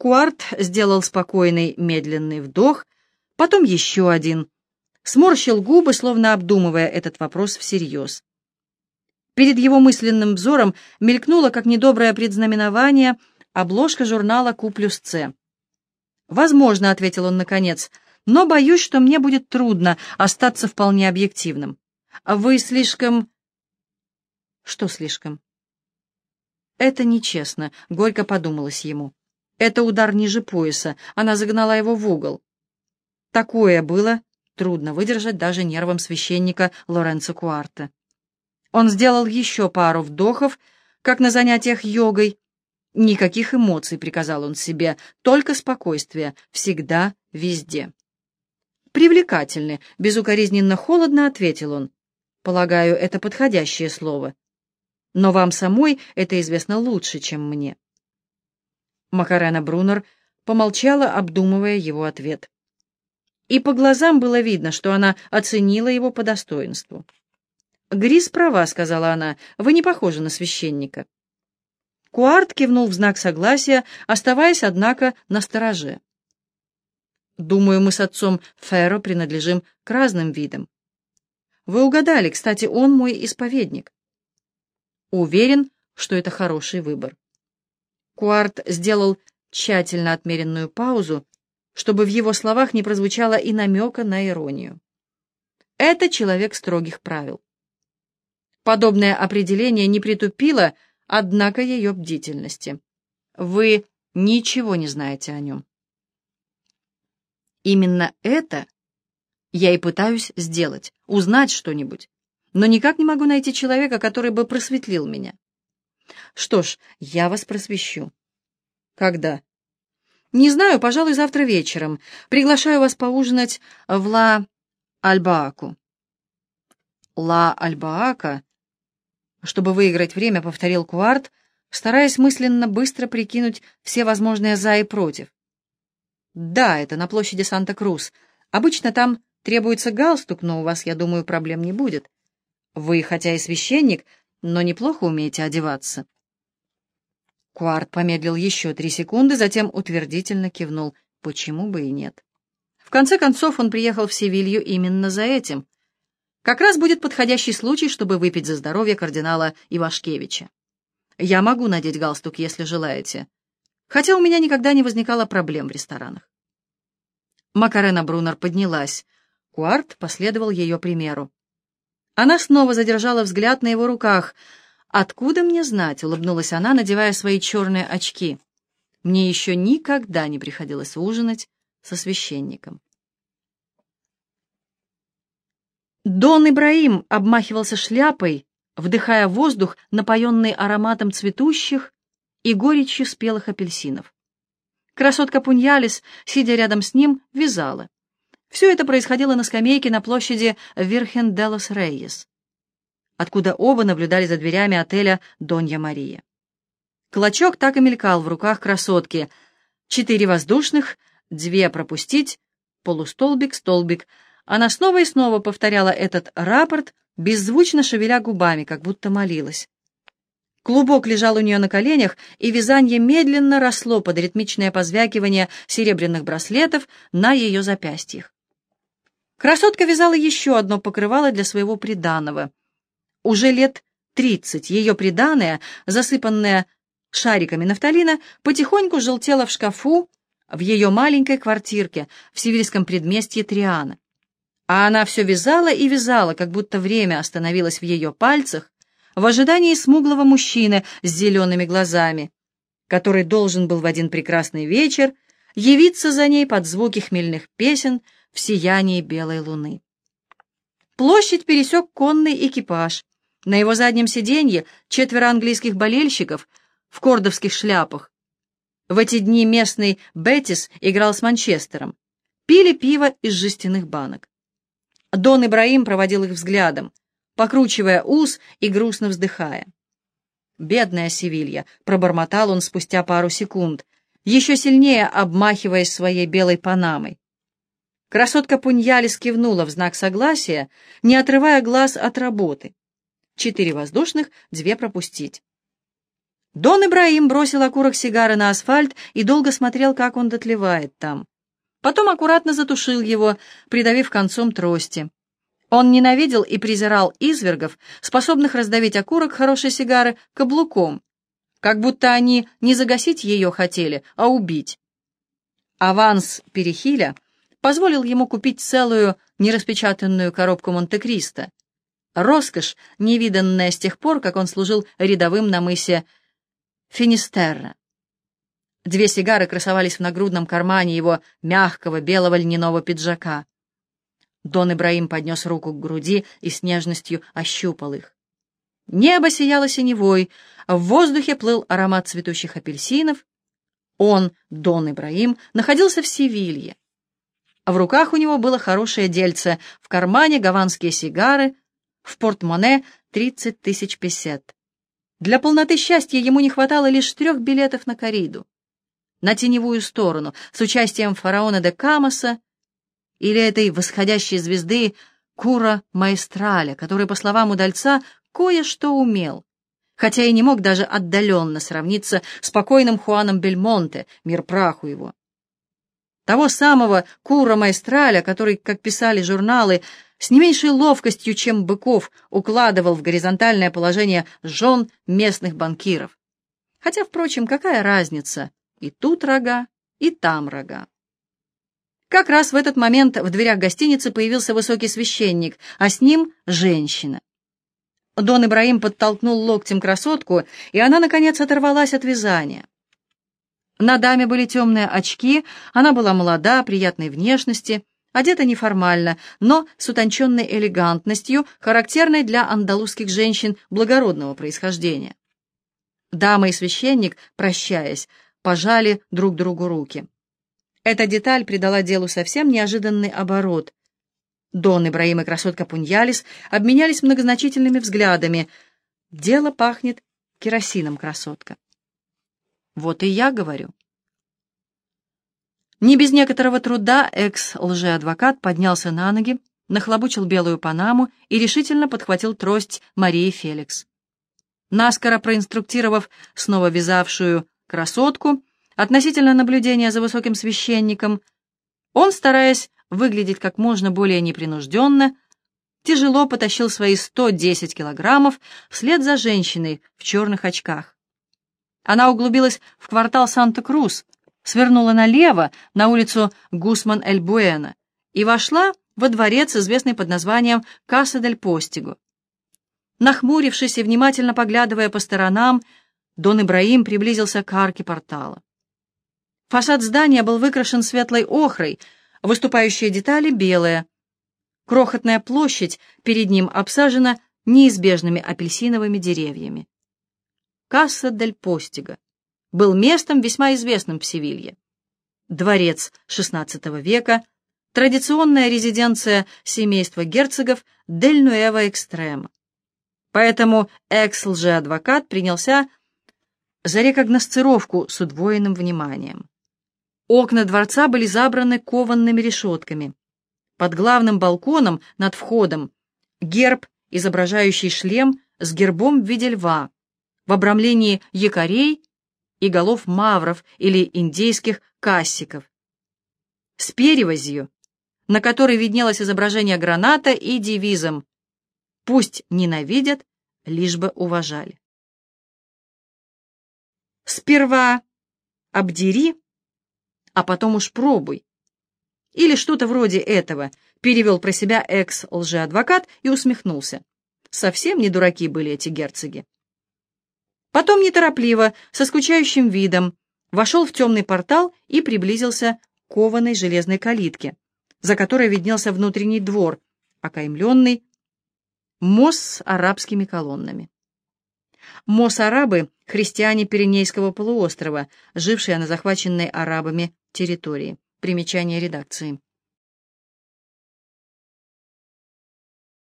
Куарт сделал спокойный, медленный вдох, потом еще один. Сморщил губы, словно обдумывая этот вопрос всерьез. Перед его мысленным взором мелькнуло, как недоброе предзнаменование, обложка журнала «Ку плюс С». «Возможно», — ответил он наконец, — «но боюсь, что мне будет трудно остаться вполне объективным. Вы слишком...» «Что слишком?» «Это нечестно», — горько подумалось ему. «Это удар ниже пояса, она загнала его в угол». Такое было трудно выдержать даже нервам священника Лоренцо Куарта. Он сделал еще пару вдохов, как на занятиях йогой. Никаких эмоций, приказал он себе, только спокойствие, всегда, везде. «Привлекательны», — безукоризненно холодно ответил он. «Полагаю, это подходящее слово. Но вам самой это известно лучше, чем мне». Макарена Брунер помолчала, обдумывая его ответ. И по глазам было видно, что она оценила его по достоинству. «Грис права», — сказала она, — «вы не похожи на священника». Куарт кивнул в знак согласия, оставаясь, однако, на стороже. «Думаю, мы с отцом Ферро принадлежим к разным видам». «Вы угадали, кстати, он мой исповедник». «Уверен, что это хороший выбор». Куарт сделал тщательно отмеренную паузу, чтобы в его словах не прозвучало и намека на иронию. «Это человек строгих правил». Подобное определение не притупило, однако, ее бдительности. Вы ничего не знаете о нем. Именно это я и пытаюсь сделать, узнать что-нибудь, но никак не могу найти человека, который бы просветлил меня. Что ж, я вас просвещу. Когда? Не знаю, пожалуй, завтра вечером. Приглашаю вас поужинать в Ла Альбааку. Ла Альбаака чтобы выиграть время, повторил Куарт, стараясь мысленно быстро прикинуть все возможные «за» и «против». «Да, это на площади Санта-Крус. Обычно там требуется галстук, но у вас, я думаю, проблем не будет. Вы, хотя и священник, но неплохо умеете одеваться». Куарт помедлил еще три секунды, затем утвердительно кивнул. Почему бы и нет? В конце концов, он приехал в Севилью именно за этим — как раз будет подходящий случай, чтобы выпить за здоровье кардинала Ивашкевича. Я могу надеть галстук, если желаете. Хотя у меня никогда не возникало проблем в ресторанах. Макарена Брунер поднялась. Куарт последовал ее примеру. Она снова задержала взгляд на его руках. «Откуда мне знать?» — улыбнулась она, надевая свои черные очки. «Мне еще никогда не приходилось ужинать со священником». Дон Ибраим обмахивался шляпой, вдыхая воздух, напоенный ароматом цветущих и горечью спелых апельсинов. Красотка Пуньялис, сидя рядом с ним, вязала. Все это происходило на скамейке на площади Вирхен делос Рейес, откуда оба наблюдали за дверями отеля Донья Мария. Клочок так и мелькал в руках красотки. Четыре воздушных, две пропустить, полустолбик, столбик — она снова и снова повторяла этот рапорт, беззвучно шевеля губами, как будто молилась. Клубок лежал у нее на коленях, и вязание медленно росло под ритмичное позвякивание серебряных браслетов на ее запястьях. Красотка вязала еще одно покрывало для своего приданого. Уже лет тридцать ее приданое, засыпанное шариками нафталина, потихоньку желтело в шкафу в ее маленькой квартирке в сибирском предместье Триана. А она все вязала и вязала, как будто время остановилось в ее пальцах, в ожидании смуглого мужчины с зелеными глазами, который должен был в один прекрасный вечер явиться за ней под звуки хмельных песен в сиянии белой луны. Площадь пересек конный экипаж. На его заднем сиденье четверо английских болельщиков в кордовских шляпах. В эти дни местный Бетис играл с Манчестером. Пили пиво из жестяных банок. Дон Ибраим проводил их взглядом, покручивая ус и грустно вздыхая. «Бедная Севилья!» — пробормотал он спустя пару секунд, еще сильнее обмахиваясь своей белой панамой. Красотка Пуньялис кивнула в знак согласия, не отрывая глаз от работы. Четыре воздушных, две пропустить. Дон Ибраим бросил окурок сигары на асфальт и долго смотрел, как он дотлевает там. Потом аккуратно затушил его, придавив концом трости. Он ненавидел и презирал извергов, способных раздавить окурок хорошей сигары каблуком, как будто они не загасить ее хотели, а убить. Аванс Перехиля позволил ему купить целую нераспечатанную коробку Монте-Кристо. Роскошь, невиданная с тех пор, как он служил рядовым на мысе Финистерра. Две сигары красовались в нагрудном кармане его мягкого белого льняного пиджака. Дон Ибраим поднес руку к груди и с нежностью ощупал их. Небо сияло синевой, в воздухе плыл аромат цветущих апельсинов. Он, Дон Ибраим, находился в Севилье. В руках у него было хорошее дельце, в кармане гаванские сигары, в портмоне тридцать тысяч песет. Для полноты счастья ему не хватало лишь трех билетов на кориду. На теневую сторону, с участием фараона де Камоса или этой восходящей звезды Кура Маэстраля, который, по словам удальца, кое-что умел, хотя и не мог даже отдаленно сравниться с покойным Хуаном Бельмонте, мир праху его. Того самого Кура Маэстраля, который, как писали журналы, с не меньшей ловкостью, чем Быков, укладывал в горизонтальное положение жен местных банкиров. Хотя, впрочем, какая разница, и тут рога, и там рога. Как раз в этот момент в дверях гостиницы появился высокий священник, а с ним женщина. Дон Ибраим подтолкнул локтем красотку, и она, наконец, оторвалась от вязания. На даме были темные очки, она была молода, приятной внешности, одета неформально, но с утонченной элегантностью, характерной для андалузских женщин благородного происхождения. Дама и священник, прощаясь, пожали друг другу руки. Эта деталь придала делу совсем неожиданный оборот. Дон Ибраим и красотка Пуньялис обменялись многозначительными взглядами. «Дело пахнет керосином, красотка». «Вот и я говорю». Не без некоторого труда экс-лжеадвокат поднялся на ноги, нахлобучил белую панаму и решительно подхватил трость Марии Феликс. Наскоро проинструктировав снова вязавшую красотку, относительно наблюдения за высоким священником, он, стараясь выглядеть как можно более непринужденно, тяжело потащил свои 110 килограммов вслед за женщиной в черных очках. Она углубилась в квартал Санта-Крус, свернула налево на улицу Гусман-эль-Буэна и вошла во дворец, известный под названием Касса-дель-Постиго. Нахмурившись и внимательно поглядывая по сторонам, Дон Ибраим приблизился к арке портала. Фасад здания был выкрашен светлой охрой, выступающие детали белые. Крохотная площадь перед ним обсажена неизбежными апельсиновыми деревьями. Касса дель Постига был местом весьма известным в Севилье. Дворец XVI века, традиционная резиденция семейства герцогов Дель Нуэва Экстрема. Поэтому экс-лжеадвокат принялся за рекогносцировку с удвоенным вниманием. Окна дворца были забраны кованными решетками. Под главным балконом над входом герб, изображающий шлем с гербом в виде льва, в обрамлении якорей и голов мавров или индейских кассиков, с перевозью, на которой виднелось изображение граната и девизом «Пусть ненавидят, лишь бы уважали». Сперва обдери, а потом уж пробуй. Или что-то вроде этого, перевел про себя экс-лжеадвокат и усмехнулся. Совсем не дураки были эти герцоги. Потом неторопливо, со скучающим видом, вошел в темный портал и приблизился к кованой железной калитке, за которой виднелся внутренний двор, окаймленный мост с арабскими колоннами. Мос-арабы — христиане Пиренейского полуострова, жившие на захваченной арабами территории. Примечание редакции.